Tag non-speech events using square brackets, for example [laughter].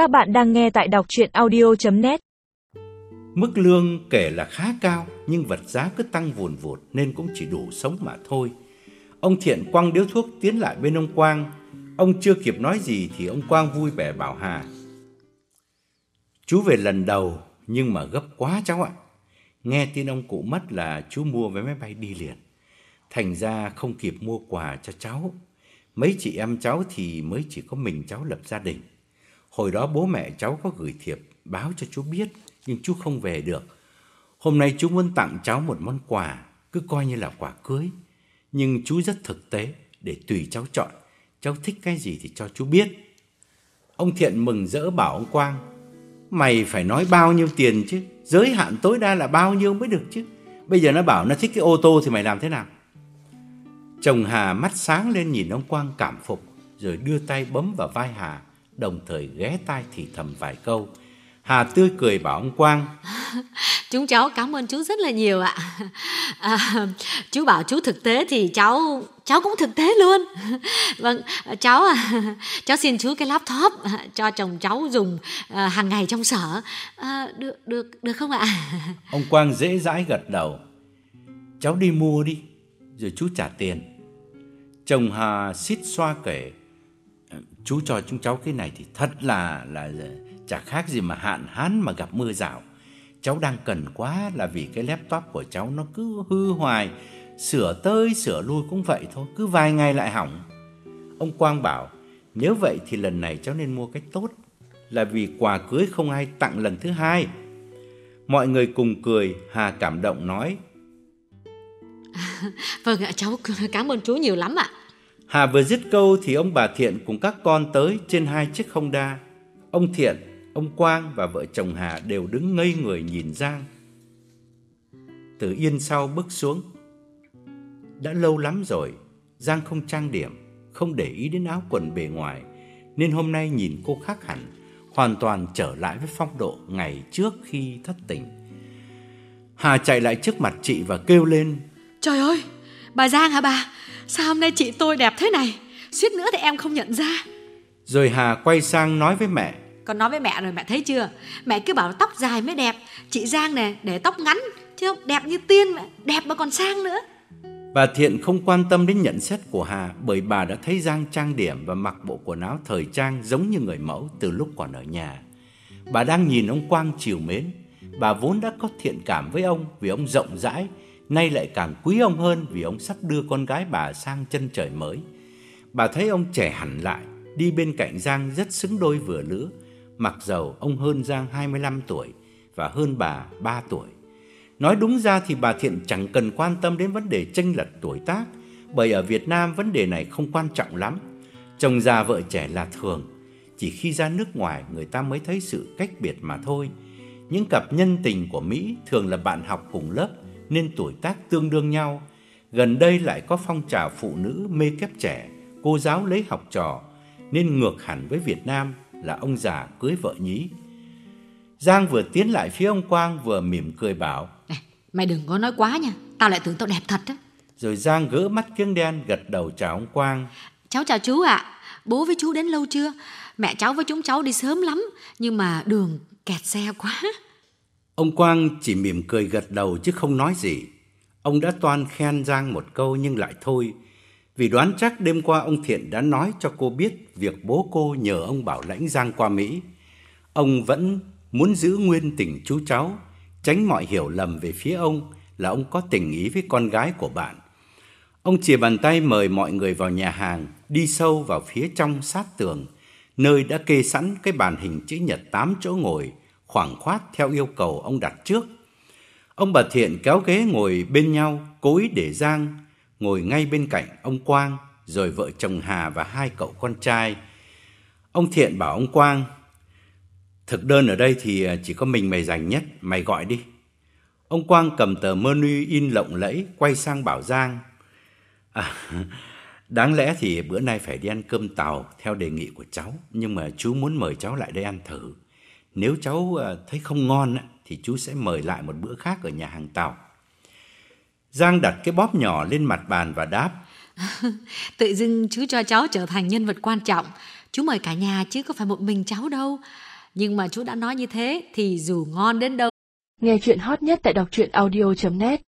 Các bạn đang nghe tại đọc chuyện audio.net Mức lương kể là khá cao, nhưng vật giá cứ tăng vùn vụt nên cũng chỉ đủ sống mà thôi. Ông Thiện quăng điếu thuốc tiến lại bên ông Quang. Ông chưa kịp nói gì thì ông Quang vui vẻ bảo Hà. Chú về lần đầu, nhưng mà gấp quá cháu ạ. Nghe tin ông cụ mất là chú mua vé máy bay đi liền. Thành ra không kịp mua quà cho cháu. Mấy chị em cháu thì mới chỉ có mình cháu lập gia đình. Hồi đó bố mẹ cháu có gửi thiệp báo cho chú biết nhưng chú không về được. Hôm nay chú muốn tặng cháu một món quà, cứ coi như là quà cưới. Nhưng chú rất thực tế để tùy cháu chọn, cháu thích cái gì thì cho chú biết. Ông Thiện mừng rỡ bảo ông Quang, mày phải nói bao nhiêu tiền chứ, giới hạn tối đa là bao nhiêu mới được chứ. Bây giờ nó bảo nó thích cái ô tô thì mày làm thế nào? Chồng Hà mắt sáng lên nhìn ông Quang cảm phục, rồi đưa tay bấm vào vai Hà, đồng thời ghé tai thì thầm vài câu. Hà tươi cười bảo ông Quang. [laughs] Chúng cháu cảm ơn chú rất là nhiều ạ. [laughs] À, chú bảo chú thực tế thì cháu cháu cũng thực tế luôn. [laughs] Vâng, cháu cháu xin chú cái laptop cho chồng cháu dùng à, hàng ngày trong sở. À, được được được không ạ? Ông Quang dễ dãi gật đầu. Cháu đi mua đi, rồi chú trả tiền. Chồng Hà xít xoa kể, chú cho chúng cháu cái này thì thật là là chả khác gì mà hạn hán mà gặp mưa rào. Cháu đang cần quá là vì cái laptop của cháu nó cứ hư hoài, sửa tới sửa lui cũng vậy thôi, cứ vài ngày lại hỏng. Ông Quang bảo, nếu vậy thì lần này cháu nên mua cái tốt, là vì quà cưới không ai tặng lần thứ hai. Mọi người cùng cười, Hà cảm động nói, [laughs] Vâng ạ, cháu cảm ơn chú nhiều lắm ạ. Hà vừa dứt câu thì ông bà Thiện cùng các con tới trên hai chiếc không đa. Ông Thiện, ông Quang và vợ chồng Hà đều đứng ngây người nhìn Giang. Từ yên sau bước xuống. Đã lâu lắm rồi, Giang không trang điểm, không để ý đến áo quần bề ngoài, nên hôm nay nhìn cô khác hẳn, hoàn toàn trở lại với phong độ ngày trước khi thất tình. Hà chạy lại trước mặt chị và kêu lên Trời ơi, bà Giang hả bà? Sao hôm nay chị tôi đẹp thế này? Suýt nữa thì em không nhận ra. Rồi Hà quay sang nói với mẹ. Con nói với mẹ rồi mẹ thấy chưa? Mẹ cứ bảo tóc dài mới đẹp. Chị Giang nè, để tóc ngắn. Chứ không đẹp như tiên mà, đẹp mà còn sang nữa. Bà Thiện không quan tâm đến nhận xét của Hà bởi bà đã thấy Giang trang điểm và mặc bộ quần áo thời trang giống như người mẫu từ lúc còn ở nhà. Bà đang nhìn ông Quang chiều mến. Bà vốn đã có thiện cảm với ông vì ông rộng rãi, nay lại càng quý ông hơn vì ông sắp đưa con gái bà sang chân trời mới. Bà thấy ông trẻ hẳn lại, đi bên cạnh Giang rất xứng đôi vừa lứa, mặc dầu ông hơn Giang 25 tuổi và hơn bà 3 tuổi. Nói đúng ra thì bà Thiện chẳng cần quan tâm đến vấn đề chênh lệch tuổi tác, bởi ở Việt Nam vấn đề này không quan trọng lắm. Chồng già vợ trẻ là thường, chỉ khi ra nước ngoài người ta mới thấy sự cách biệt mà thôi. Những cặp nhân tình của Mỹ thường là bạn học cùng lớp nên tuổi tác tương đương nhau. Gần đây lại có phong trào phụ nữ mê kép trẻ, cô giáo lấy học trò, nên ngược hẳn với Việt Nam là ông già cưới vợ nhí. Giang vừa tiến lại phía ông Quang vừa mỉm cười bảo Này, mày đừng có nói quá nha, tao lại tưởng tao đẹp thật á. Rồi Giang gỡ mắt kiếng đen gật đầu chào ông Quang. Cháu chào chú ạ, bố với chú đến lâu chưa? Mẹ cháu với chúng cháu đi sớm lắm, nhưng mà đường kẹt xe quá. Ông Quang chỉ mỉm cười gật đầu chứ không nói gì. Ông đã toan khen Giang một câu nhưng lại thôi, vì đoán chắc đêm qua ông Thiện đã nói cho cô biết việc bố cô nhờ ông bảo lãnh Giang qua Mỹ. Ông vẫn muốn giữ nguyên tình chú cháu, tránh mọi hiểu lầm về phía ông là ông có tình ý với con gái của bạn. Ông chìa bàn tay mời mọi người vào nhà hàng, đi sâu vào phía trong sát tường, nơi đã kê sẵn cái bàn hình chữ nhật 8 chỗ ngồi, khoảng khoát theo yêu cầu ông đặt trước. Ông bà Thiện kéo ghế ngồi bên nhau, cố ý để Giang ngồi ngay bên cạnh ông Quang, rồi vợ chồng Hà và hai cậu con trai. Ông Thiện bảo ông Quang, thực đơn ở đây thì à, chỉ có mình mày dành nhất, mày gọi đi. Ông Quang cầm tờ menu in lộng lẫy, quay sang bảo Giang, à, [laughs] đáng lẽ thì bữa nay phải đi ăn cơm tàu theo đề nghị của cháu, nhưng mà chú muốn mời cháu lại đây ăn thử. Nếu cháu thấy không ngon thì chú sẽ mời lại một bữa khác ở nhà hàng tàu. Giang đặt cái bóp nhỏ lên mặt bàn và đáp. [laughs] Tự dưng chú cho cháu trở thành nhân vật quan trọng. chú mời cả nhà chứ có phải một mình cháu đâu. Nhưng mà chú đã nói như thế thì dù ngon đến đâu Nghe chuyện hot nhất tại đọc truyện audio.net